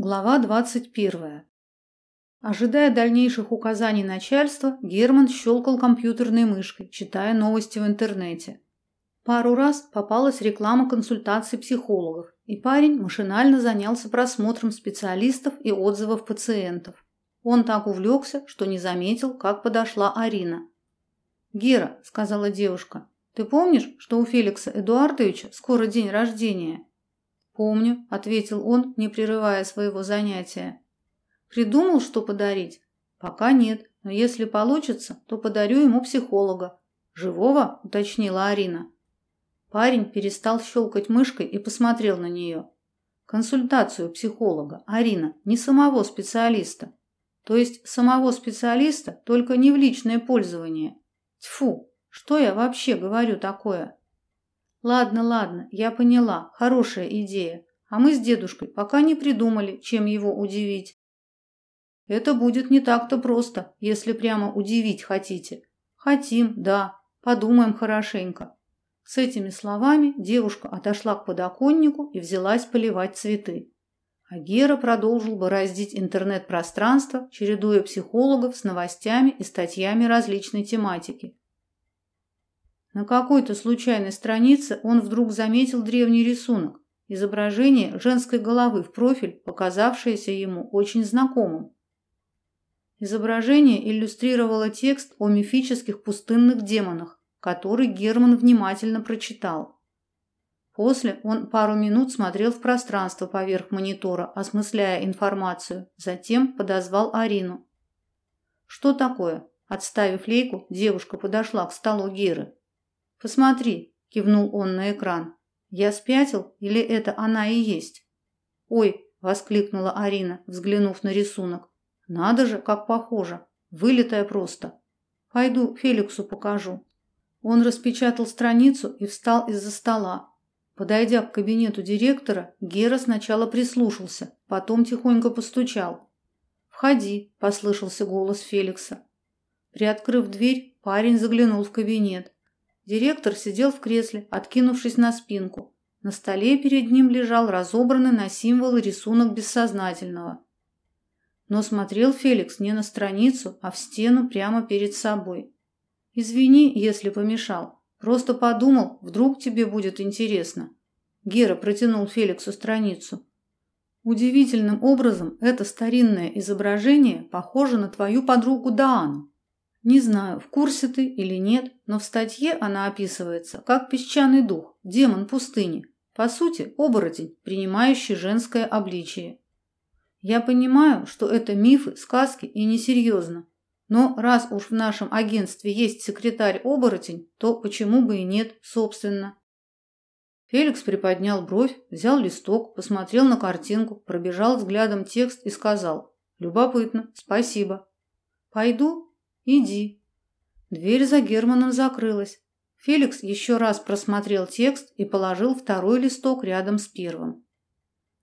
Глава 21. Ожидая дальнейших указаний начальства, Герман щелкал компьютерной мышкой, читая новости в интернете. Пару раз попалась реклама консультаций психологов, и парень машинально занялся просмотром специалистов и отзывов пациентов. Он так увлекся, что не заметил, как подошла Арина. «Гера», — сказала девушка, — «ты помнишь, что у Феликса Эдуардовича скоро день рождения?» «Помню», – ответил он, не прерывая своего занятия. «Придумал, что подарить?» «Пока нет, но если получится, то подарю ему психолога». «Живого?» – уточнила Арина. Парень перестал щелкать мышкой и посмотрел на нее. «Консультацию психолога, Арина, не самого специалиста. То есть самого специалиста, только не в личное пользование. Тьфу, что я вообще говорю такое?» Ладно, ладно, я поняла. Хорошая идея. А мы с дедушкой пока не придумали, чем его удивить. Это будет не так-то просто, если прямо удивить хотите. Хотим, да. Подумаем хорошенько. С этими словами девушка отошла к подоконнику и взялась поливать цветы. А Гера продолжил бороздить интернет-пространство, чередуя психологов с новостями и статьями различной тематики. На какой-то случайной странице он вдруг заметил древний рисунок, изображение женской головы в профиль, показавшееся ему очень знакомым. Изображение иллюстрировало текст о мифических пустынных демонах, который Герман внимательно прочитал. После он пару минут смотрел в пространство поверх монитора, осмысляя информацию, затем подозвал Арину. «Что такое?» Отставив лейку, девушка подошла к столу Геры. Посмотри, кивнул он на экран. Я спятил или это она и есть? Ой, воскликнула Арина, взглянув на рисунок. Надо же, как похоже. Вылитая просто. Пойду Феликсу покажу. Он распечатал страницу и встал из-за стола. Подойдя к кабинету директора, Гера сначала прислушался, потом тихонько постучал. "Входи", послышался голос Феликса. Приоткрыв дверь, парень заглянул в кабинет. Директор сидел в кресле, откинувшись на спинку. На столе перед ним лежал разобранный на символы рисунок бессознательного. Но смотрел Феликс не на страницу, а в стену прямо перед собой. Извини, если помешал. Просто подумал, вдруг тебе будет интересно. Гера протянул Феликсу страницу. Удивительным образом это старинное изображение похоже на твою подругу Даану. Не знаю, в курсе ты или нет, но в статье она описывается как песчаный дух, демон пустыни, по сути, оборотень, принимающий женское обличие. Я понимаю, что это мифы, сказки и несерьезно. Но раз уж в нашем агентстве есть секретарь-оборотень, то почему бы и нет, собственно. Феликс приподнял бровь, взял листок, посмотрел на картинку, пробежал взглядом текст и сказал: "Любопытно, спасибо. Пойду Иди. Дверь за Германом закрылась. Феликс еще раз просмотрел текст и положил второй листок рядом с первым.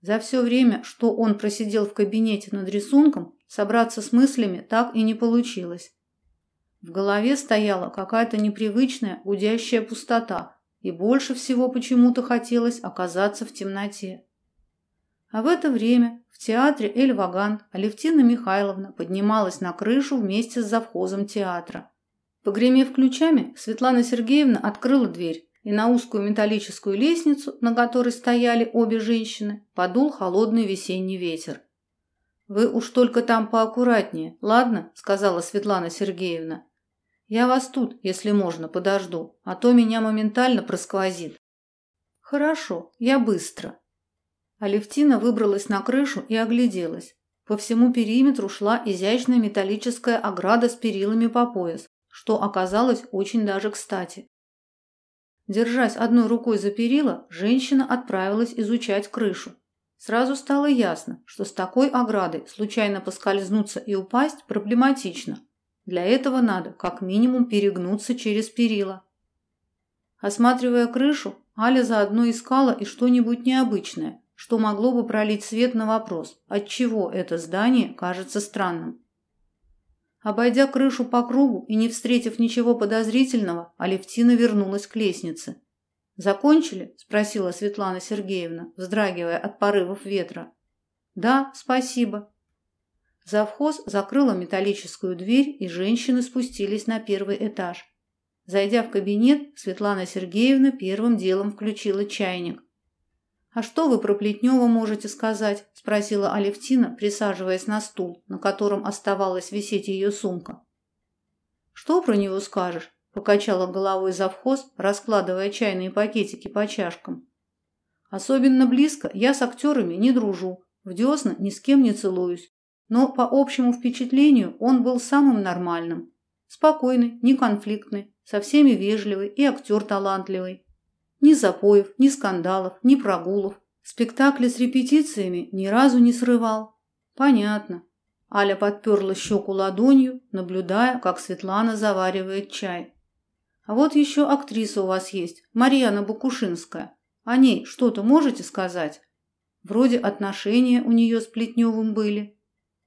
За все время, что он просидел в кабинете над рисунком, собраться с мыслями так и не получилось. В голове стояла какая-то непривычная, гудящая пустота, и больше всего почему-то хотелось оказаться в темноте. А в это время в театре Эль Ваган Алевтина Михайловна поднималась на крышу вместе с завхозом театра. Погремев ключами, Светлана Сергеевна открыла дверь, и на узкую металлическую лестницу, на которой стояли обе женщины, подул холодный весенний ветер. Вы уж только там поаккуратнее, ладно, сказала Светлана Сергеевна. Я вас тут, если можно, подожду, а то меня моментально просквозит. Хорошо, я быстро. Алевтина выбралась на крышу и огляделась. По всему периметру шла изящная металлическая ограда с перилами по пояс, что оказалось очень даже кстати. Держась одной рукой за перила, женщина отправилась изучать крышу. Сразу стало ясно, что с такой оградой случайно поскользнуться и упасть проблематично. Для этого надо как минимум перегнуться через перила. Осматривая крышу, Аля заодно искала и что-нибудь необычное, что могло бы пролить свет на вопрос, отчего это здание кажется странным. Обойдя крышу по кругу и не встретив ничего подозрительного, Алевтина вернулась к лестнице. «Закончили?» – спросила Светлана Сергеевна, вздрагивая от порывов ветра. Да, спасибо. Завхоз закрыла металлическую дверь, и женщины спустились на первый этаж. Зайдя в кабинет, Светлана Сергеевна первым делом включила чайник. «А что вы про Плетнева можете сказать?» – спросила Алевтина, присаживаясь на стул, на котором оставалась висеть ее сумка. «Что про него скажешь?» – покачала головой завхоз, раскладывая чайные пакетики по чашкам. «Особенно близко я с актерами не дружу, в десна ни с кем не целуюсь, но по общему впечатлению он был самым нормальным. Спокойный, неконфликтный, со всеми вежливый и актер талантливый. Ни запоев, ни скандалов, ни прогулов. Спектакли с репетициями ни разу не срывал. Понятно. Аля подперла щеку ладонью, наблюдая, как Светлана заваривает чай. А вот еще актриса у вас есть, Марьяна Букушинская. О ней что-то можете сказать? Вроде отношения у нее с Плетневым были.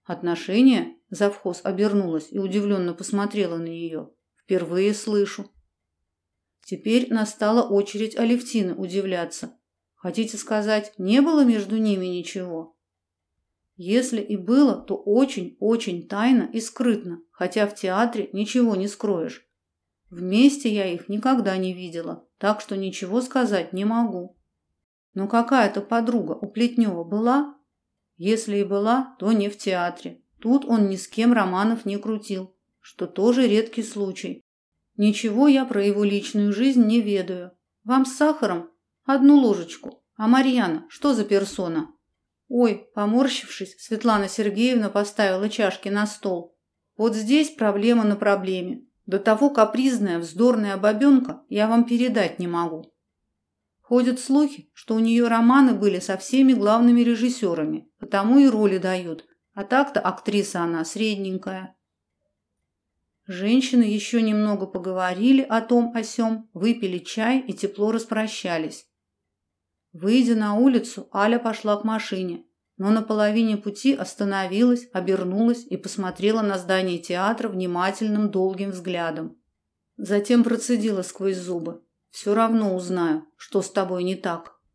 Отношения? Завхоз обернулась и удивленно посмотрела на нее. Впервые слышу. Теперь настала очередь Алевтины удивляться. Хотите сказать, не было между ними ничего? Если и было, то очень-очень тайно и скрытно, хотя в театре ничего не скроешь. Вместе я их никогда не видела, так что ничего сказать не могу. Но какая-то подруга у Плетнева была, если и была, то не в театре. Тут он ни с кем романов не крутил, что тоже редкий случай. Ничего я про его личную жизнь не ведаю. Вам с сахаром одну ложечку. А Марьяна, что за персона? Ой, поморщившись, Светлана Сергеевна поставила чашки на стол. Вот здесь проблема на проблеме. До того капризная, вздорная бабенка я вам передать не могу. Ходят слухи, что у нее романы были со всеми главными режиссерами, потому и роли дают. А так-то актриса она средненькая. Женщины еще немного поговорили о том о сём, выпили чай и тепло распрощались. Выйдя на улицу, Аля пошла к машине, но на половине пути остановилась, обернулась и посмотрела на здание театра внимательным долгим взглядом. Затем процедила сквозь зубы: все равно узнаю, что с тобой не так.